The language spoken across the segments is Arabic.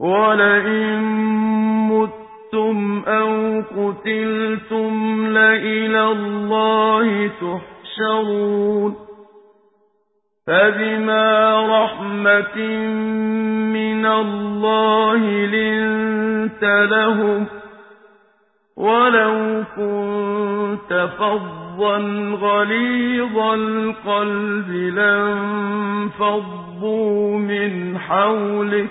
وَلَئِن مُّتُّمْ أَوْ قُتِلْتُمْ لَإِلَى اللَّهِ تُحْشَرُونَ فَبِمَا رَحْمَةٍ مِّنَ اللَّهِ لِنتَ لَهُمْ وَلَوْ كُنتَ فَظًّا غَلِيظَ الْقَلْبِ لَانفَضُّوا مِنْ حَوْلِكَ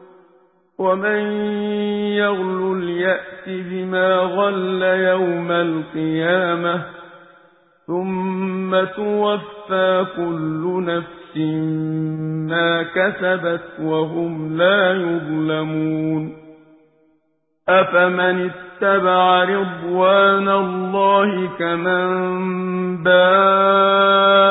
وَمَن يَغْلُلْ يَأْتِ بِمَا غَلَّ يَوْمَ الْقِيَامَةِ ثُمَّ تُوَفَّىٰ كُلُّ نَفْسٍ مَّا كَسَبَتْ وَهُمْ لَا يُظْلَمُونَ أَفَمَنِ اتَّبَعَ رِضْوَانَ اللَّهِ كَمَن بَاءَ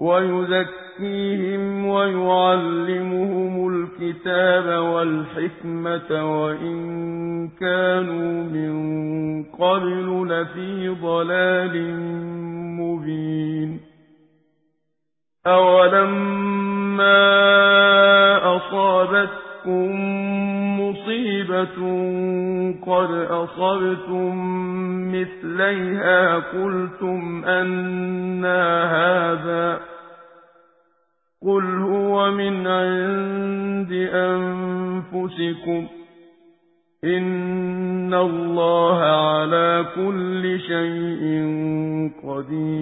وَيُزَكِّيهِمْ وَيُعَلِّمُهُمُ الْكِتَابَ وَالْحِكْمَةَ وَإِن كَانُوا مِن قَبْلُ لَفِي ضَلَالٍ مُّبِينٍ. أَوَلَمَّا أَصَابَتْكُم مُّصِيبَةٌ قَدْ أَصَبْتُم مِّثْلَيْهَا قُلْتُمْ أَنَّىٰ هَٰذَا ۖ قُلْ هُوَ مِنْ عِندِ أَنفُسِكُمْ ۗ إِنَّ اللَّهَ عَلَىٰ كُلِّ شَيْءٍ قَدِيرٌ